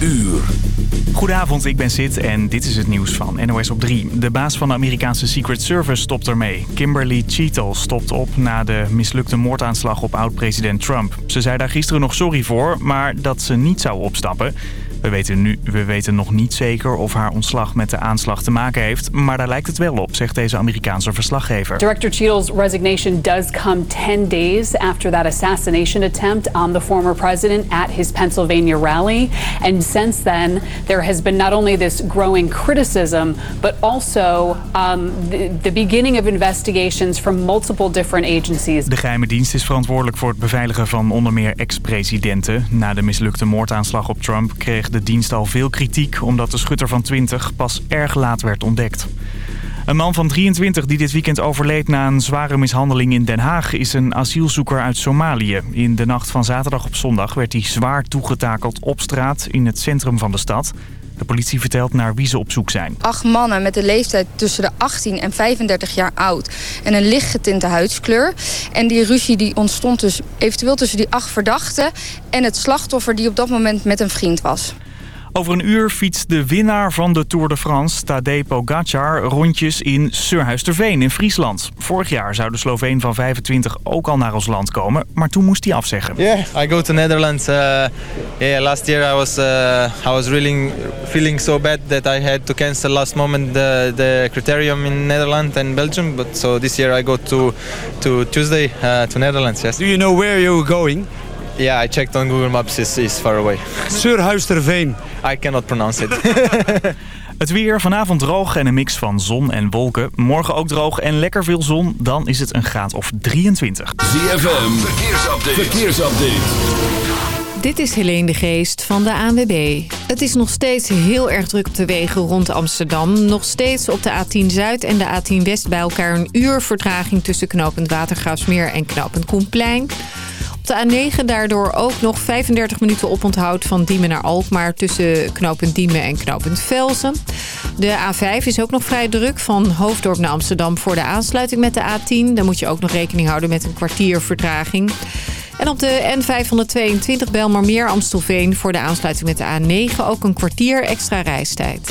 uur. Goedenavond, ik ben Sid en dit is het nieuws van NOS op 3. De baas van de Amerikaanse Secret Service stopt ermee. Kimberly Cheetle stopt op na de mislukte moordaanslag op oud-president Trump. Ze zei daar gisteren nog sorry voor, maar dat ze niet zou opstappen. We weten, nu, we weten nog niet zeker of haar ontslag met de aanslag te maken heeft... maar daar lijkt het wel op, zegt deze Amerikaanse verslaggever. Director Cheadle's resignation does come 10 days after that assassination attempt on the former president at his Pennsylvania rally. And since then, there has been not only this growing criticism... but also um, the, the beginning of investigations from multiple different agencies. De geheime dienst is verantwoordelijk voor het beveiligen van onder meer ex-presidenten. Na de mislukte moordaanslag op Trump kreeg de dienst al veel kritiek... omdat de schutter van 20 pas erg laat werd ontdekt. Een man van 23 die dit weekend overleed na een zware mishandeling in Den Haag... is een asielzoeker uit Somalië. In de nacht van zaterdag op zondag werd hij zwaar toegetakeld op straat in het centrum van de stad... De politie vertelt naar wie ze op zoek zijn. Acht mannen met een leeftijd tussen de 18 en 35 jaar oud. En een lichtgetinte huidskleur. En die ruzie die ontstond dus eventueel tussen die acht verdachten... en het slachtoffer die op dat moment met een vriend was. Over een uur fietst de winnaar van de Tour de France, Tadej Pogacar, rondjes in Surhuisterveen in Friesland. Vorig jaar zou de Sloveen van 25 ook al naar ons land komen, maar toen moest hij afzeggen. Yeah, I go to Netherlands. Uh, yeah, last year I was uh, I was really feeling so bad that I had to cancel last moment the the criterium in Netherlands and Belgium. But so this year I go to to Tuesday uh, to Netherlands. Yes. Do you know where you're going? Yeah, I checked on Google Maps. It's, it's far away. Surhuisterveen. I cannot pronounce it. Het weer vanavond droog en een mix van zon en wolken. Morgen ook droog en lekker veel zon. Dan is het een graad of 23. ZFM, verkeersupdate. verkeersupdate. Dit is Helene de Geest van de ANWB. Het is nog steeds heel erg druk op de wegen rond Amsterdam. Nog steeds op de A10 Zuid en de A10 West bij elkaar een uur vertraging... tussen knooppunt Watergraafsmeer en knooppunt Koenplein. Op de A9 daardoor ook nog 35 minuten oponthoud van Diemen naar Alkmaar... tussen knooppunt Diemen en knooppunt Velsen. De A5 is ook nog vrij druk van Hoofddorp naar Amsterdam... voor de aansluiting met de A10. Daar moet je ook nog rekening houden met een kwartier vertraging. En op de N522 Belmarmeer Amstelveen voor de aansluiting met de A9 ook een kwartier extra reistijd.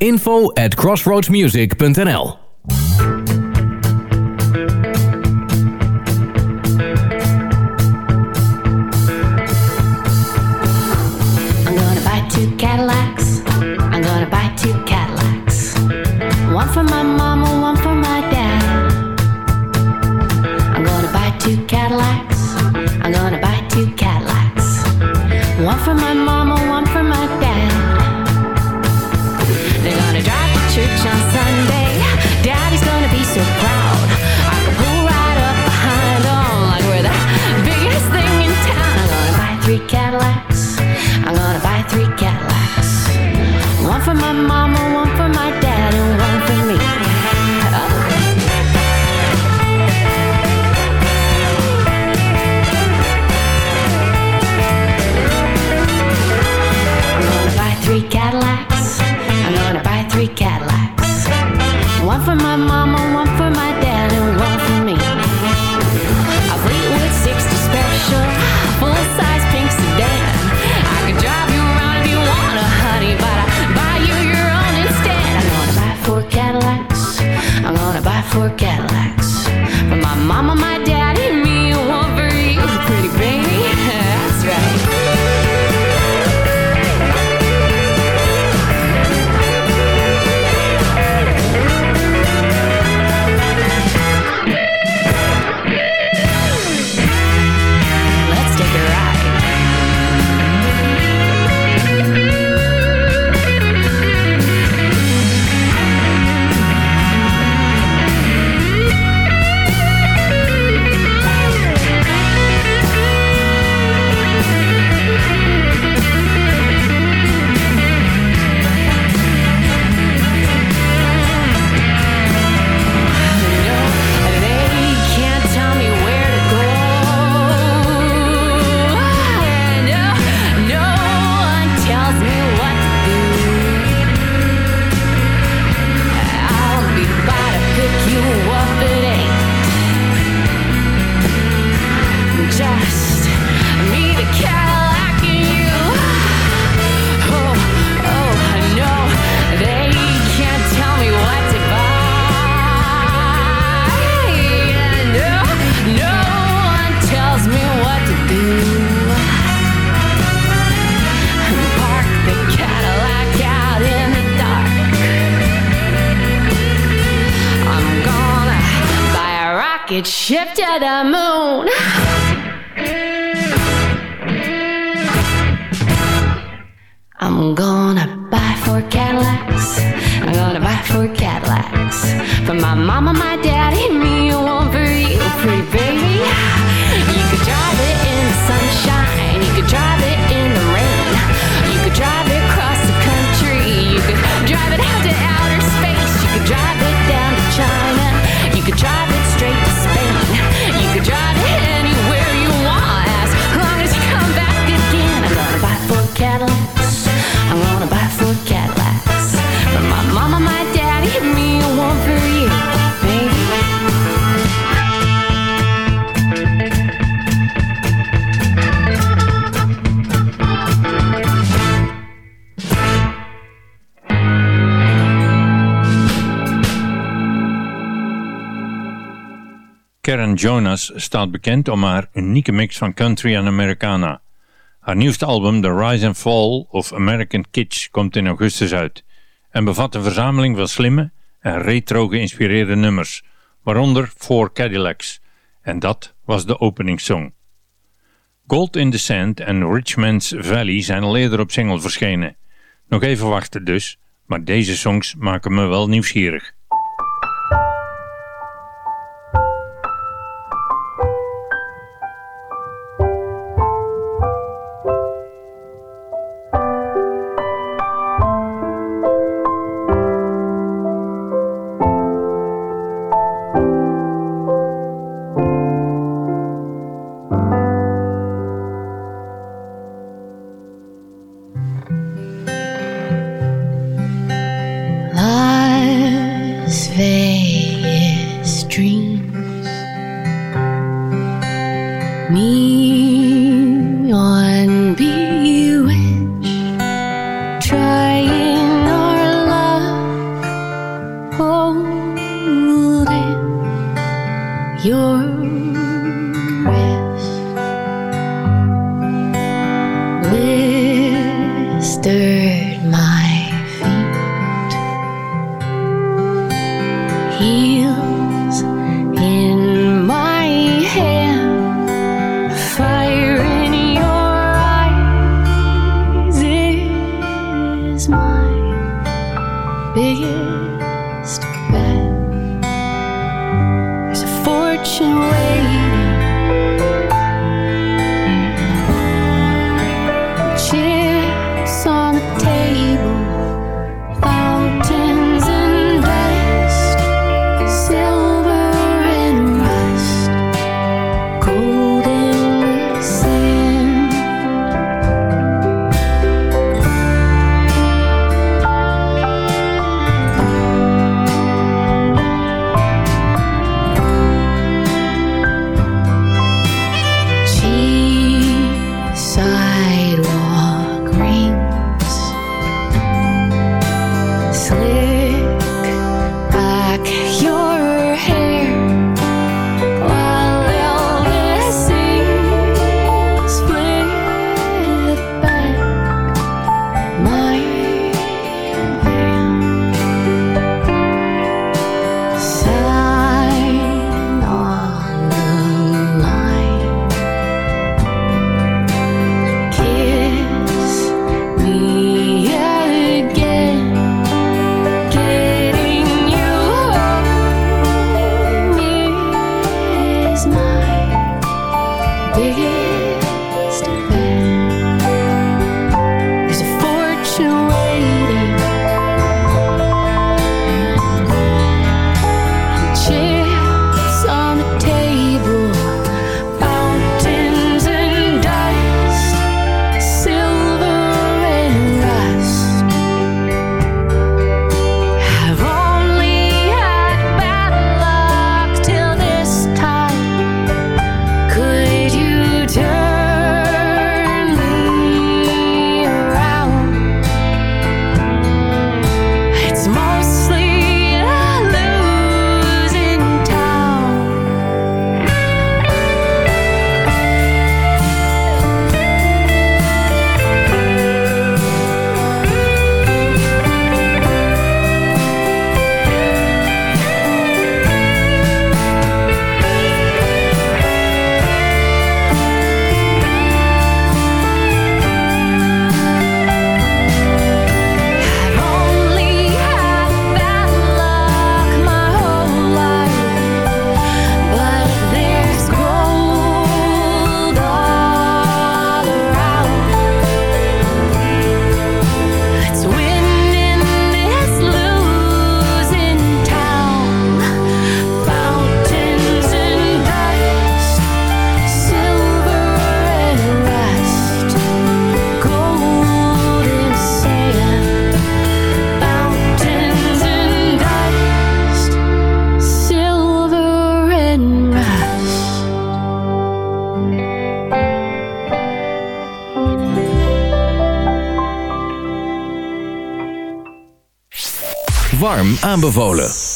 info at crossroadsmusic.nl. One for my mama, one for my dad. I'm gonna buy two Cadillacs. I'm gonna buy two Cadillacs. One for my mama, for my mama, one for my dad, and one for me. I'm gonna buy three Cadillacs. I'm gonna buy three Cadillacs. One for my mama, gonna the I'm Jonas staat bekend om haar unieke mix van country en Americana. Haar nieuwste album The Rise and Fall of American Kitsch komt in augustus uit en bevat een verzameling van slimme en retro geïnspireerde nummers, waaronder Four Cadillacs. En dat was de openingssong. Gold in the Sand en Richmond's Valley zijn al eerder op singel verschenen. Nog even wachten dus, maar deze songs maken me wel nieuwsgierig. aanbevolen.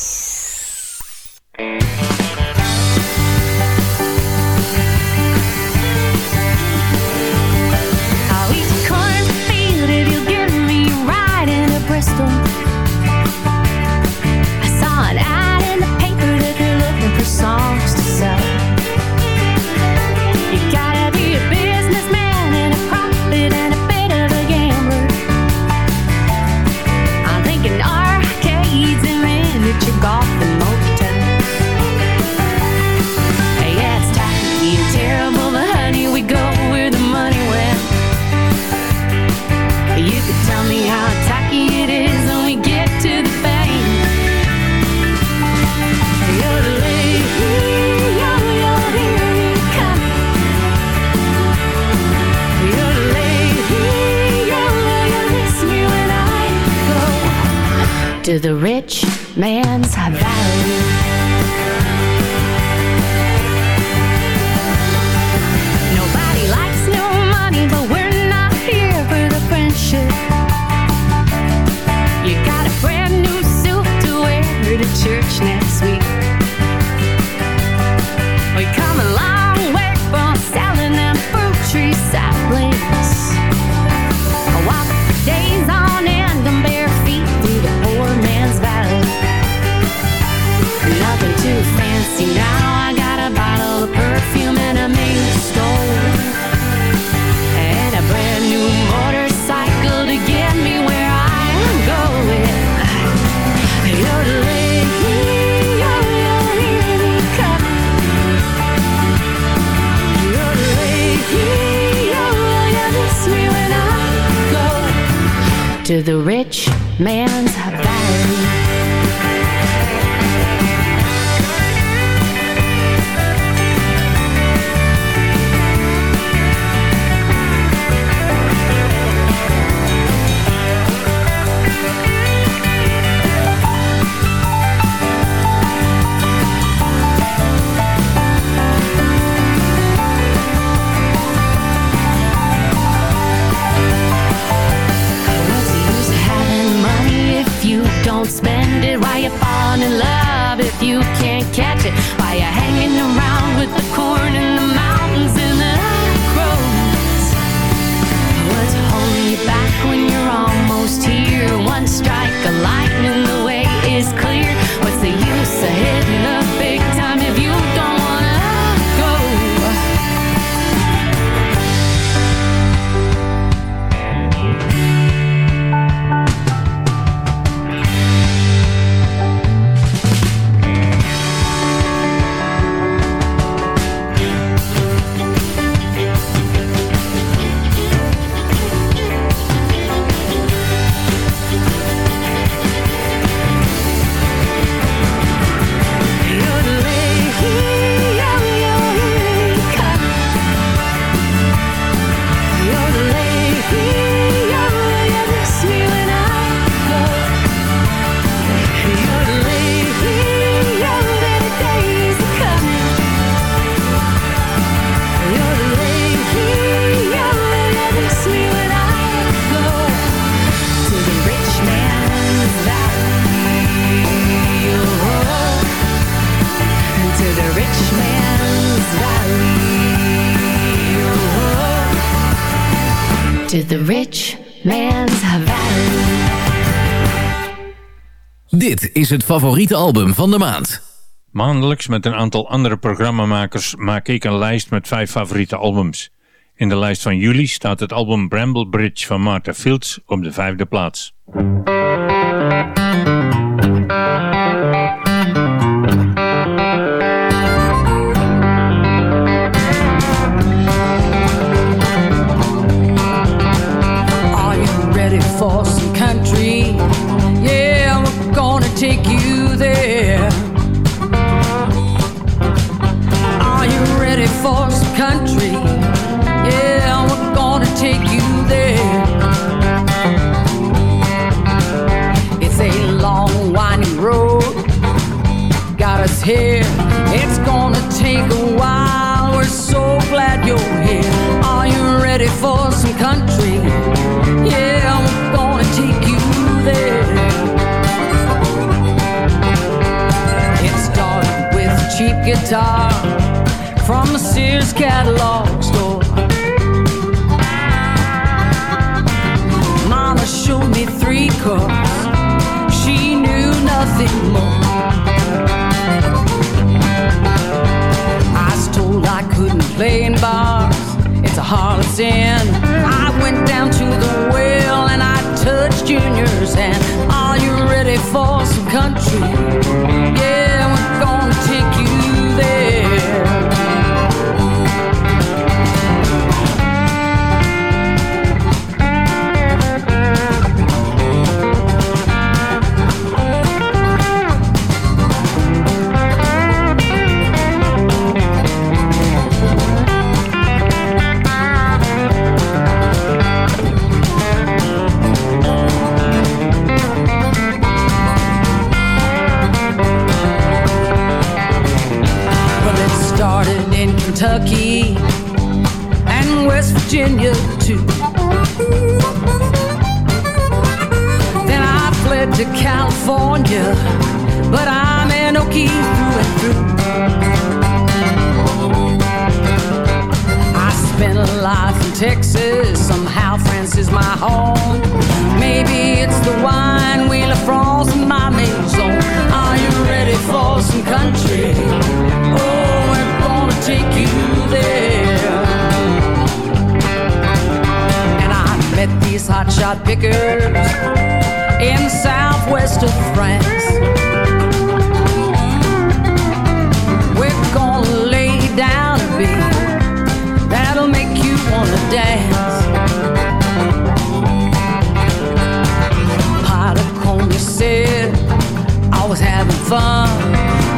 the rich man's is het favoriete album van de maand. Maandelijks met een aantal andere programmamakers maak ik een lijst met vijf favoriete albums. In de lijst van juli staat het album Bramble Bridge van Martha Fields op de vijfde plaats. here. It's gonna take a while. We're so glad you're here. Are you ready for some country? Yeah, we're gonna take you there. It started with a cheap guitar from a Sears catalog store. Mama showed me three chords. She knew nothing more. I went down to the well and I touched Junior's hand. Are you ready for some country? Yeah, Kentucky and West Virginia too. Then I fled to California, but I'm an Okie through and through. I spent a life in Texas, somehow France is my home. Maybe it's the wine, Wheeler Frost, and my maison. Are you ready for some country? Oh, take you there. And I met these hotshot pickers in southwest of France. Mm-hmm. We're gonna lay down a beat that'll make you wanna dance. Pot of said, I was having fun.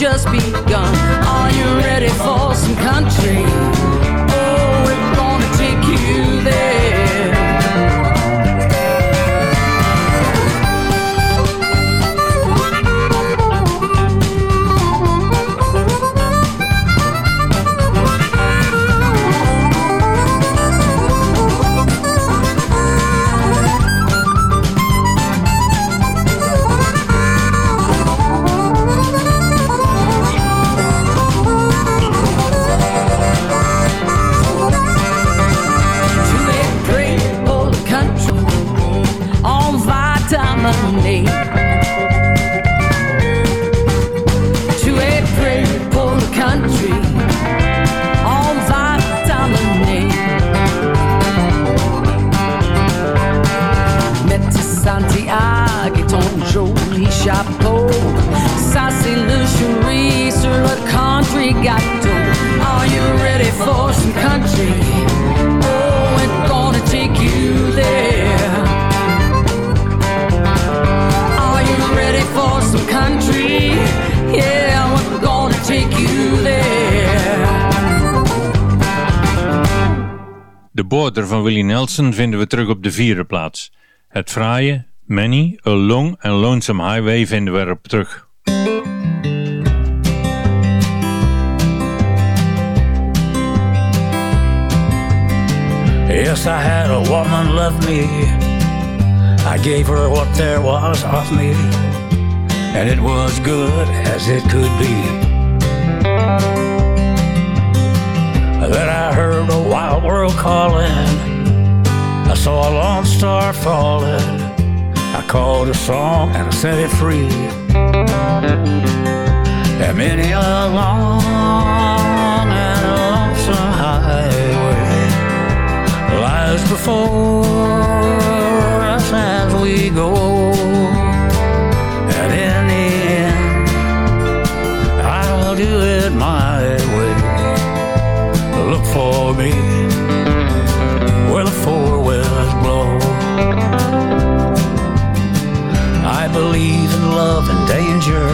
Just begun. Are you ready for some country? Van Willie Nelson vinden we terug op de vierde plaats. Het fraaie Many a Long and Lonesome Highway vinden we erop terug. Yes, I had a woman love me. I gave her what there was of me, and it was good as it could be. Calling. I saw a lone star falling. I called a song and I set it free. And many a long and lonesome highway lies before us as we go. And in the end, I'll do it my way. Look for me danger.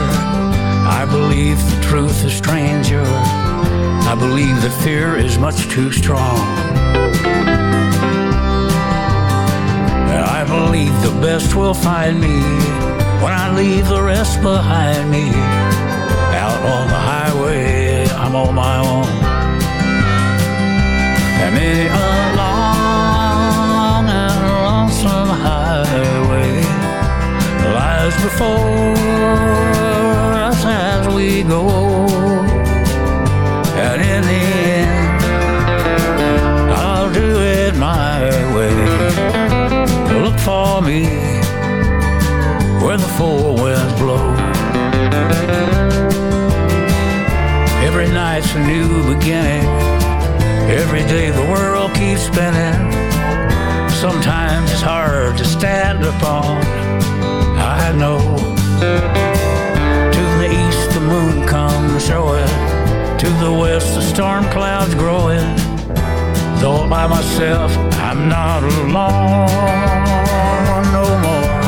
I believe the truth is stranger. I believe that fear is much too strong. I believe the best will find me when I leave the rest behind me. Out on the highway, I'm on my own. And many a long and lonesome highway lies before us as we go. And in the end, I'll do it my way. Look for me where the four winds blow. Every night's a new beginning. Every day the world keeps spinning. Sometimes it's hard to stand upon. I know. To the east the moon comes showing. To the west the storm clouds growing. Though by myself I'm not alone no more.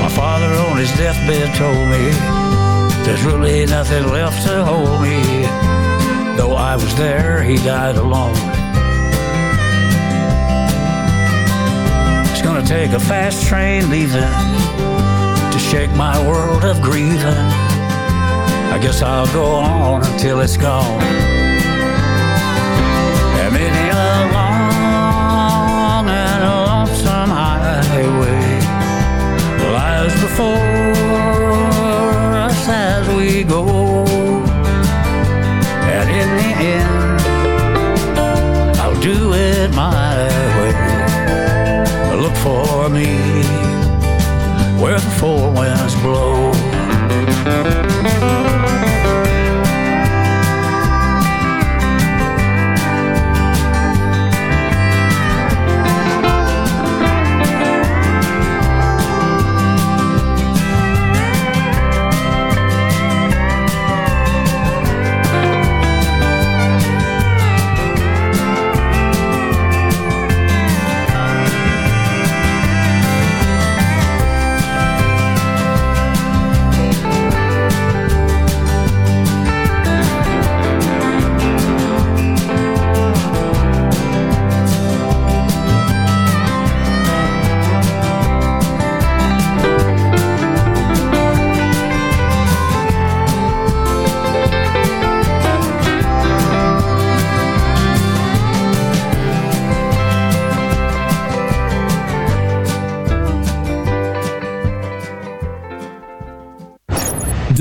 My father on his deathbed told me there's really nothing left to hold me. Though I was there, he died alone. Take a fast train leaving to shake my world of grieving. I guess I'll go on until it's gone. And many a long and lonesome highway lies before us as we go. And in the end, I'll do it my me where the four winds blow.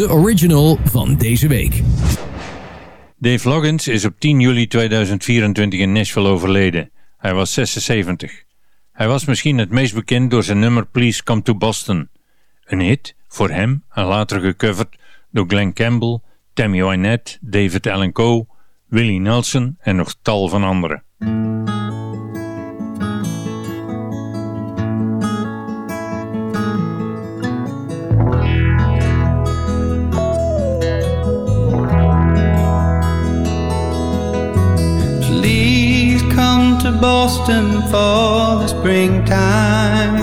De original van deze week. Dave Loggins is op 10 juli 2024 in Nashville overleden. Hij was 76. Hij was misschien het meest bekend door zijn nummer Please Come to Boston. Een hit voor hem en later gecoverd door Glenn Campbell, Tammy Wynette, David Allen Coe, Willie Nelson en nog tal van anderen. Boston for the springtime.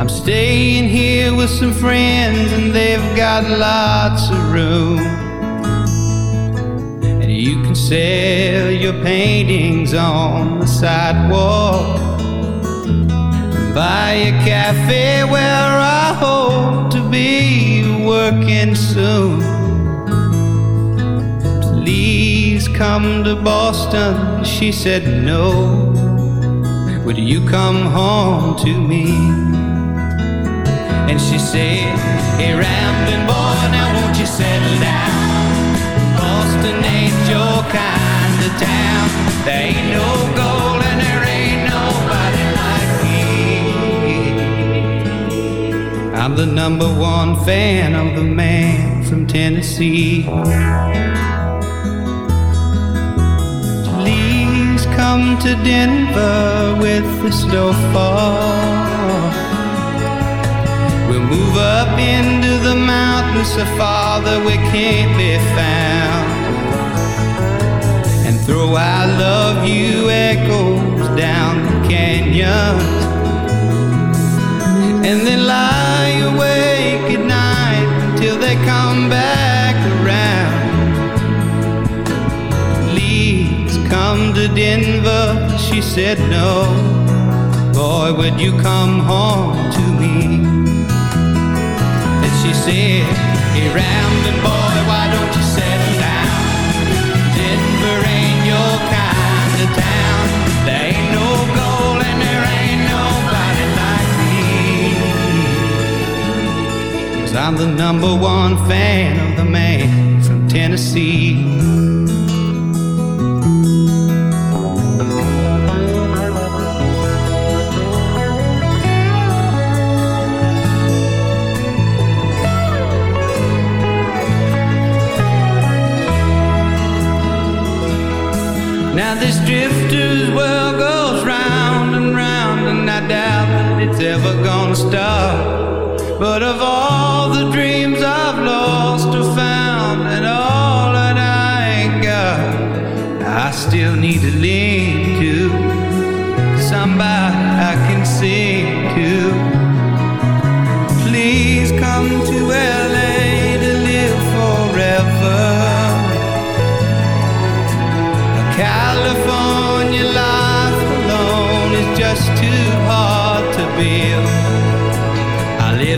I'm staying here with some friends, and they've got lots of room. And you can sell your paintings on the sidewalk. Buy a cafe where I hope to be working soon. Please come to Boston. She said, No. Would you come home to me? And she said, Hey, rambling boy, now won't you settle down? Boston ain't your kind of town. There ain't no gold and there ain't nobody like me. I'm the number one fan of the man from Tennessee. Come to Denver with the snowfall. We'll move up into the mountains so far that we can't be found. And throw I love you echoes down the canyons. And then lie awake at night until they come back Denver. She said no. Boy, would you come home to me? And she said, Hey, rambling boy, why don't you settle down? Denver ain't your kind of town. There ain't no gold and there ain't nobody like me. Cause I'm the number one fan of the man from Tennessee. This drifter's world goes round and round And I doubt that it's ever gonna stop. But of all the dreams I've lost or found And all that I ain't got I still need to lean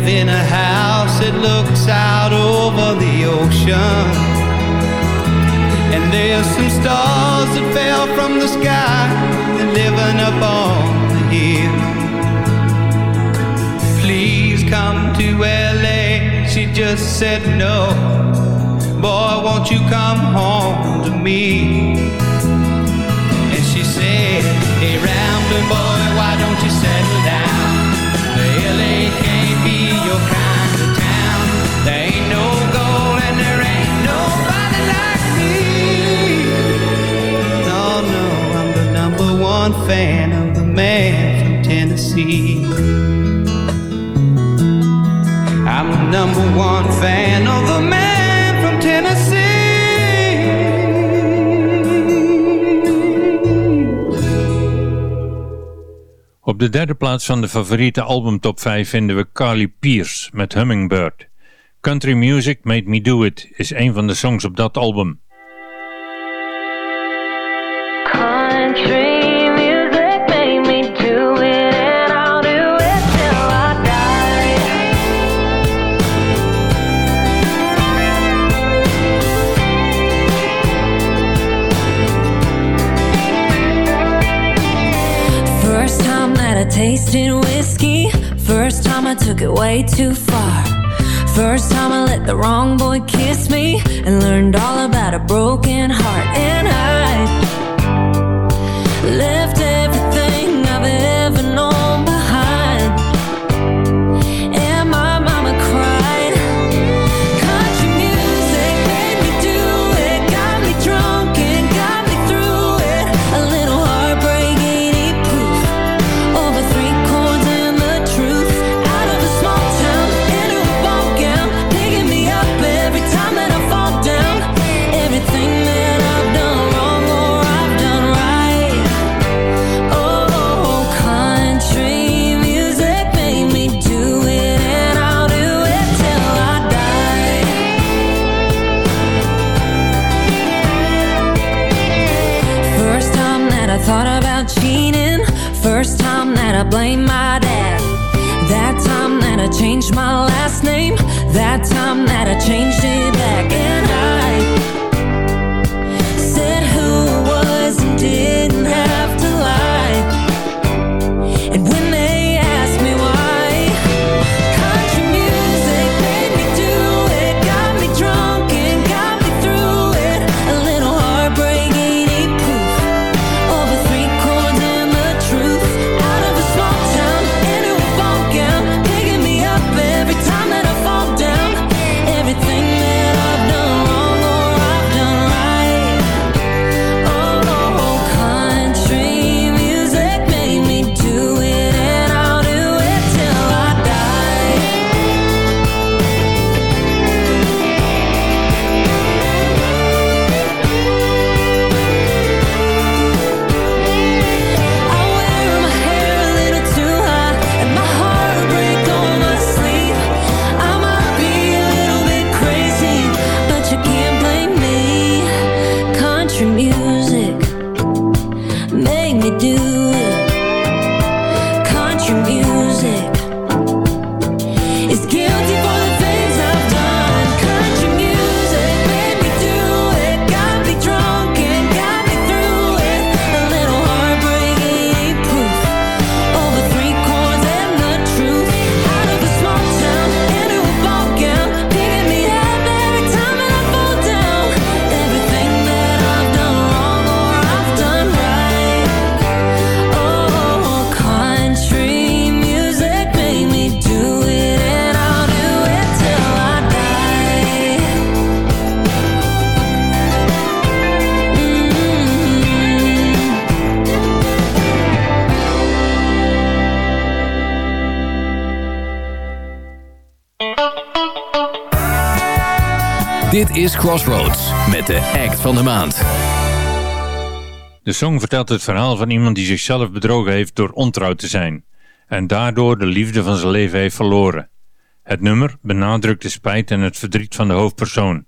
live in a house that looks out over the ocean. And there's some stars that fell from the sky that living up on the hill. Please come to LA. She just said no. Boy, won't you come home to me? And she said, Hey, rambling boy, why don't you settle down? Number one fan of the man from Tennessee. I'm the number one fan of the man from Tennessee. Op de derde plaats van de favoriete albumtop 5 vinden we Carly Pierce met Hummingbird. Country Music Made Me Do It is een van de songs op dat album. Country tasted whiskey. First time I took it way too far. First time I let the wrong boy kiss me and learned all about a broken heart. And I changed my last name. That time that I changed it back. And I Is Crossroads met de act van de maand. De song vertelt het verhaal van iemand die zichzelf bedrogen heeft door ontrouw te zijn. En daardoor de liefde van zijn leven heeft verloren. Het nummer benadrukt de spijt en het verdriet van de hoofdpersoon.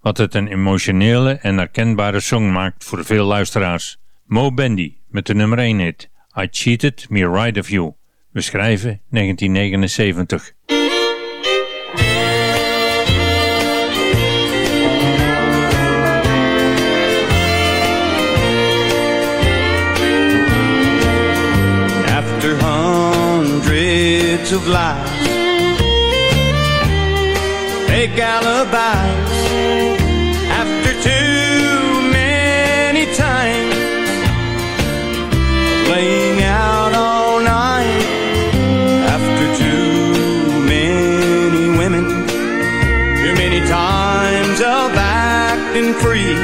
Wat het een emotionele en herkenbare song maakt voor veel luisteraars. Mo Bendy met de nummer 1 hit I Cheated Me Right of You. We schrijven 1979. Hundreds of lies, fake alibis, after too many times, laying out all night, after too many women, too many times of acting free,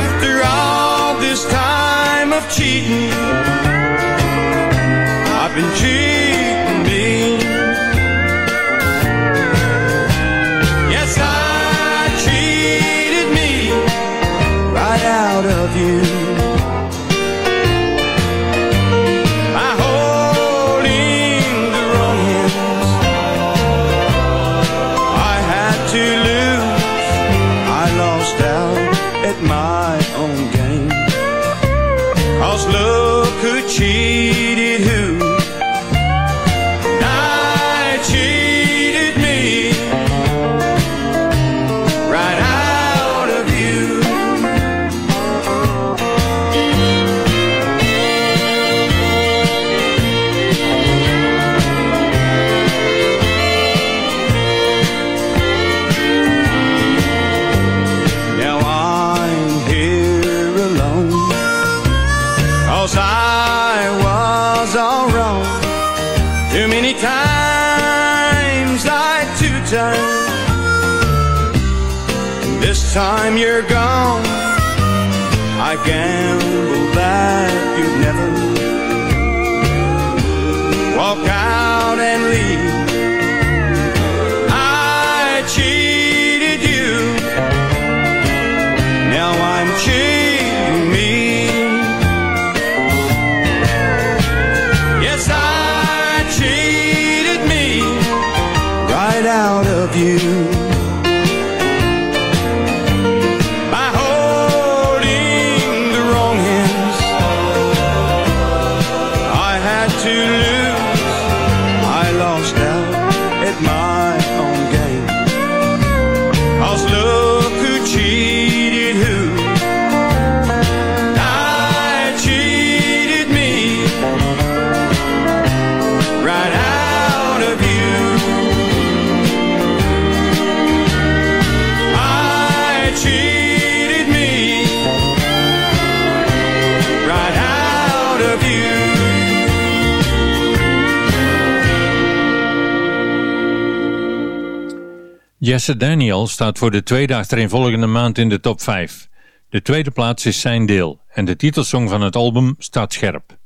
after all this time of cheating. I've been cheating Jesse Daniel staat voor de tweede achtereenvolgende maand in de top 5. De tweede plaats is zijn deel en de titelsong van het album staat scherp.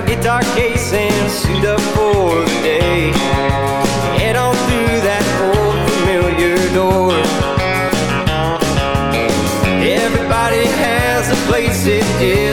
My guitar case, and suit up for the day. Head on through that old familiar door. Everybody has a place it is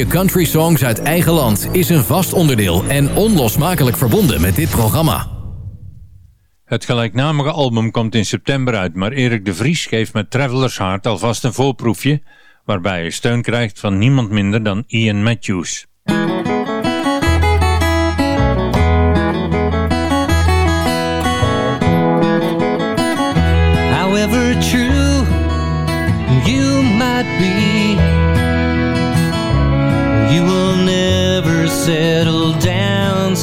Blokje country songs uit eigen land is een vast onderdeel en onlosmakelijk verbonden met dit programma. Het gelijknamige album komt in september uit, maar Erik de Vries geeft met Traveler's Heart alvast een voorproefje, waarbij hij steun krijgt van niemand minder dan Ian Matthews.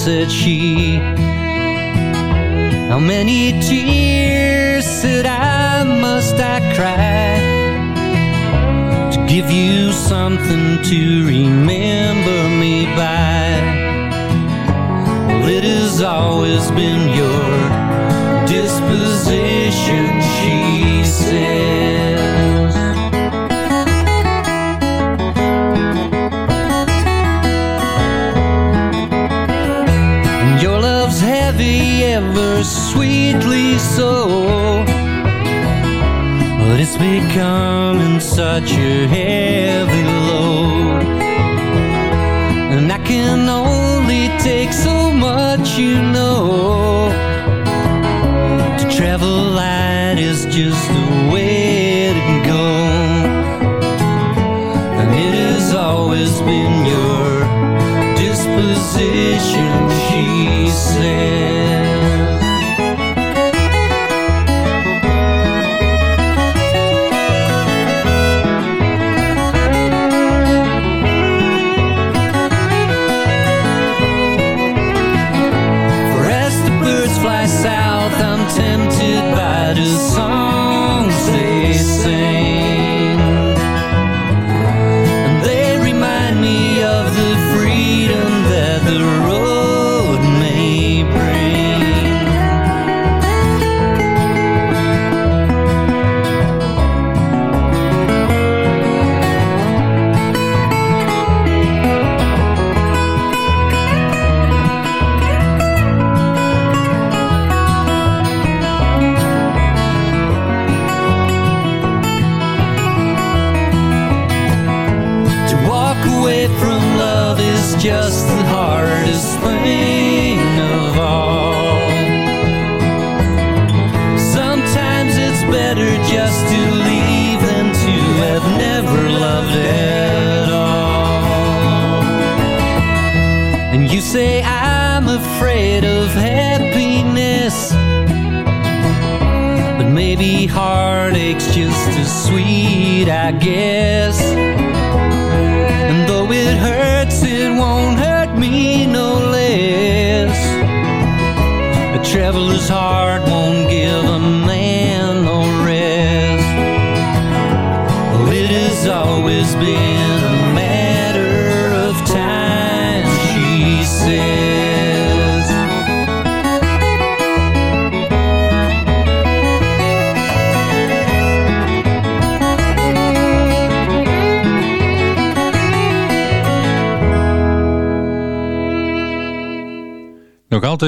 Said she. How many tears, said I, must I cry to give you something to remember me by? Well, it has always been sweetly so. But it's becoming such a heavy load. And I can only take so much, you know. To travel light is just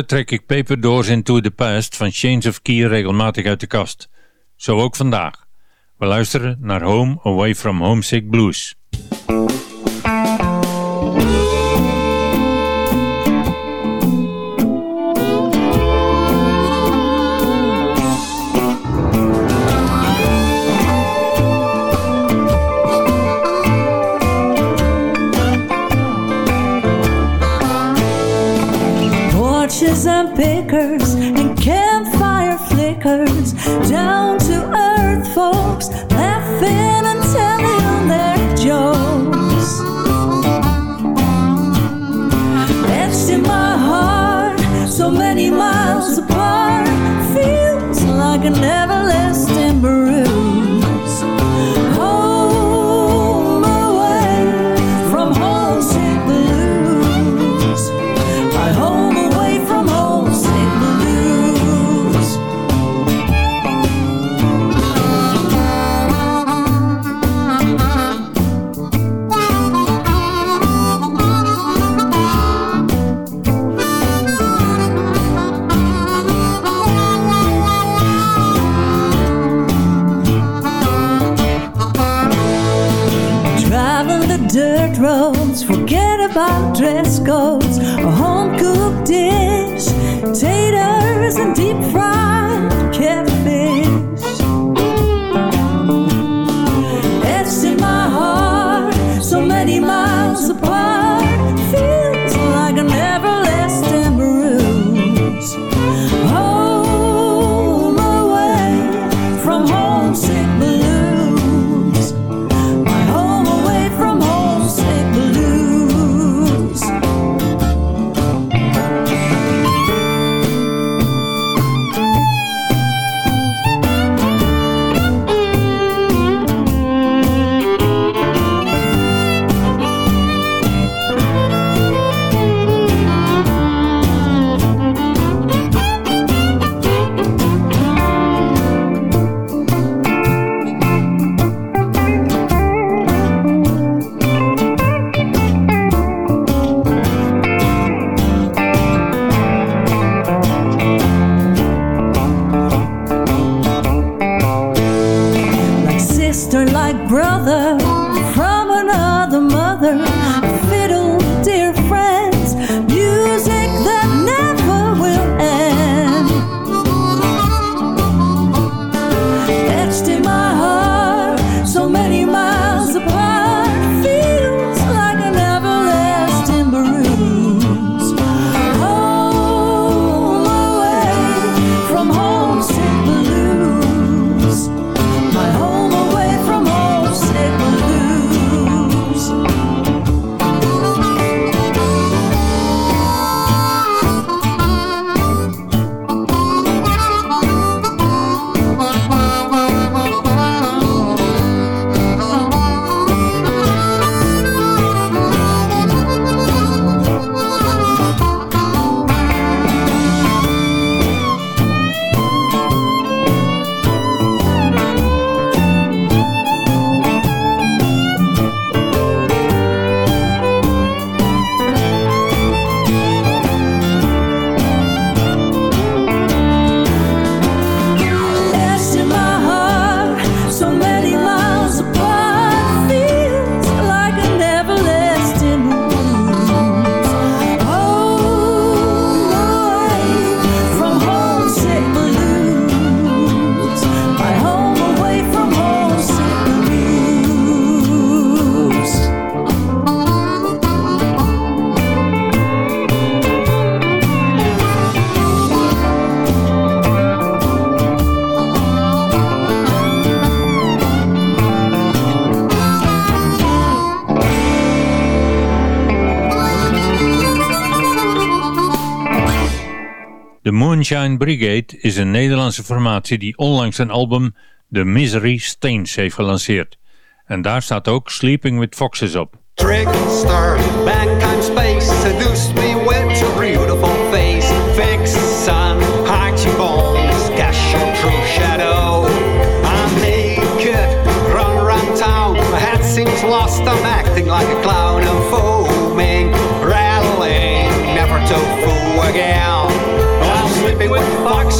Trek ik Paper Doors Into the Past van Chains of Key regelmatig uit de kast. Zo ook vandaag. We luisteren naar Home Away from Homesick Blues. Ditches and pickers and campfire flickers. Down to earth folks laughing and telling their jokes. Next in my heart, so many miles apart. Feels like I never. dress go Shine Brigade is een Nederlandse formatie die onlangs een album The Misery Stains heeft gelanceerd. En daar staat ook Sleeping with Foxes op. Me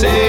say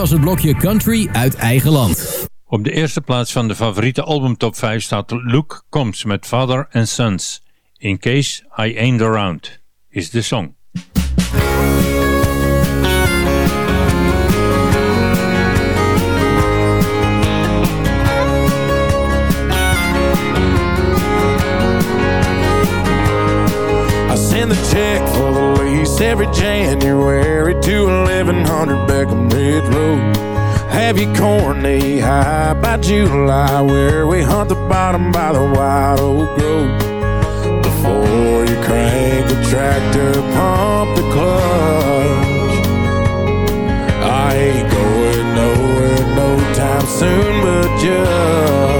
was het blokje country uit eigen land. Op de eerste plaats van de favoriete albumtop 5 staat Luke Combs met Father and Sons. In Case I Ain't Around is de song. I send the check Every January to 1100 Beckham Ridge Road. Have you corn knee high by July, where we hunt the bottom by the wild oak grove. Before you crank the tractor, pump the clutch. I ain't going nowhere no time soon, but just.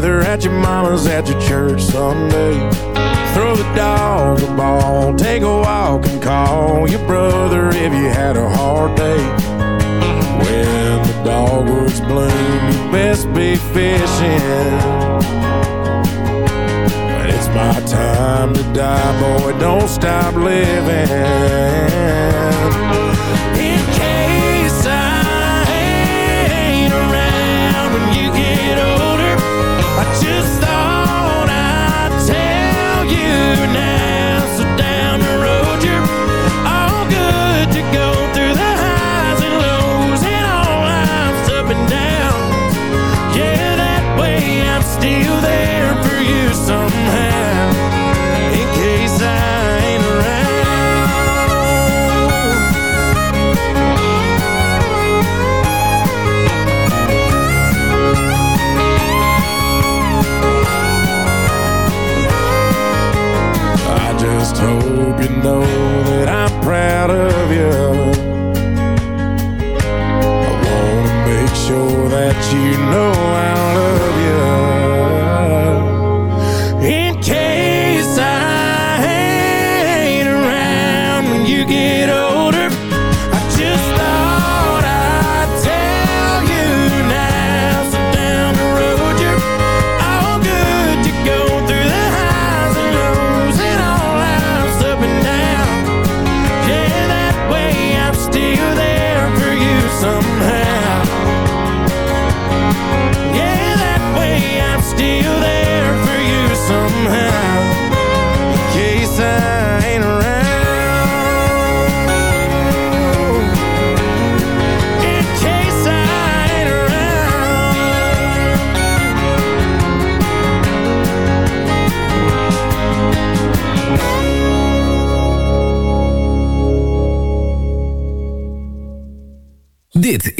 together at your mama's, at your church someday. Throw the dog a ball, take a walk and call your brother if you had a hard day. When the dogwoods bloom, you best be fishing. It's my time to die, boy, don't stop living.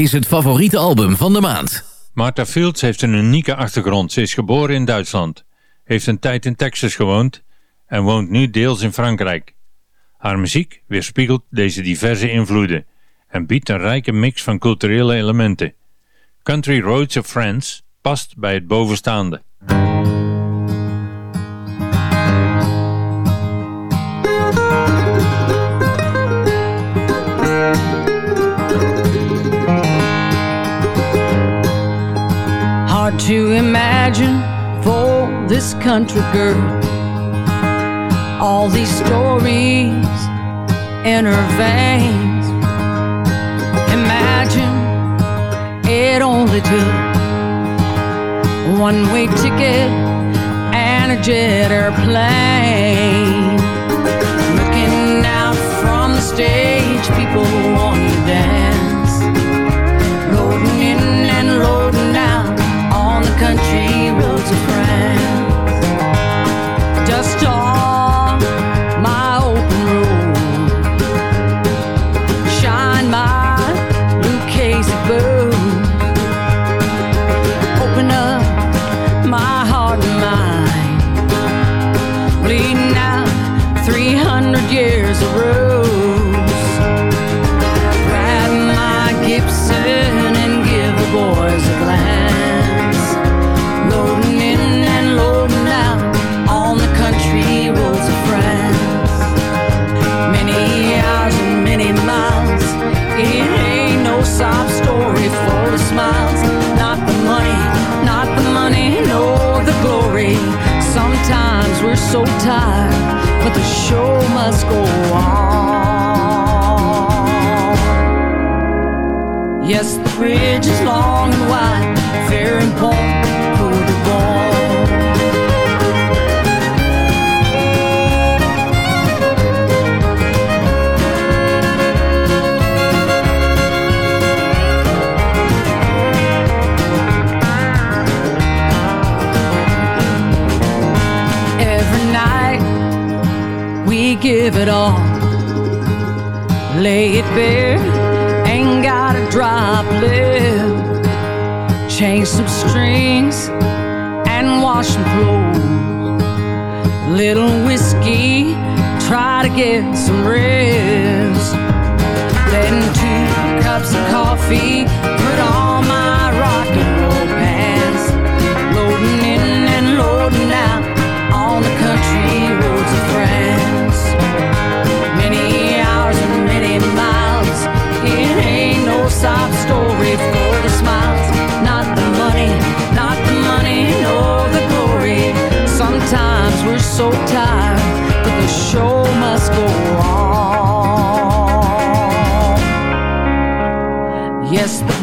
Is het favoriete album van de maand. Martha Fields heeft een unieke achtergrond. Ze is geboren in Duitsland, heeft een tijd in Texas gewoond en woont nu deels in Frankrijk. Haar muziek weerspiegelt deze diverse invloeden en biedt een rijke mix van culturele elementen. Country Roads of France past bij het bovenstaande. To imagine for this country girl. All these stories in her veins. Imagine it only took one way ticket and a jet airplane. Looking out from the stage, people so tired, but the show must go on. Yes, the bridge is long try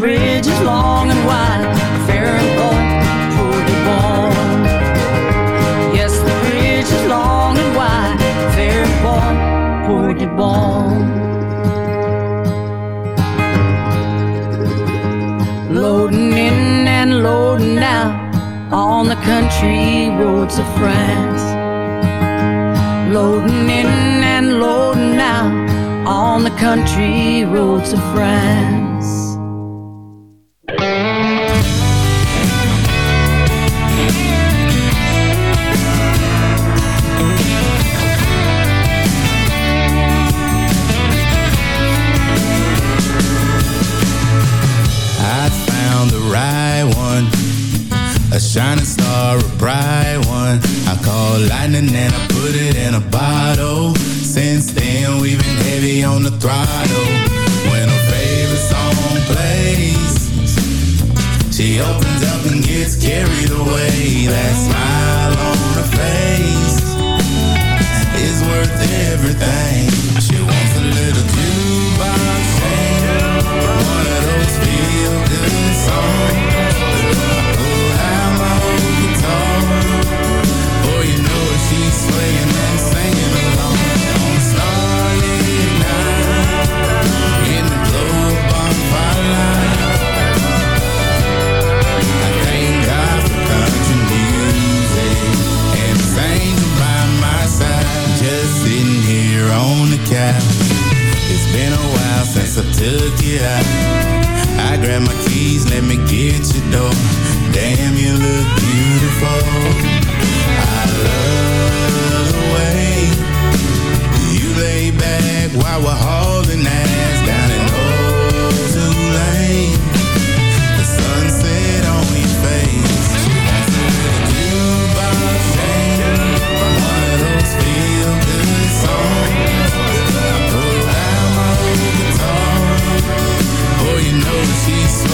bridge is long and wide, fair and born. Yes, the bridge is long and wide, fair and born. Loading in and loading out on the country roads of France. Loading in and loading out on the country roads of France. A shining star, a bright one. I call lightning and I put it in a bottle. Since then we've been heavy on the throttle. When her favorite song plays, she opens up and gets carried away. That smile on her face is worth everything. She wants a little jukebox one of those feel good songs. On. It's been a while since I took you out. I grab my keys, let me get your door. Damn, you look beautiful. I love the way you lay back while we're hauling ass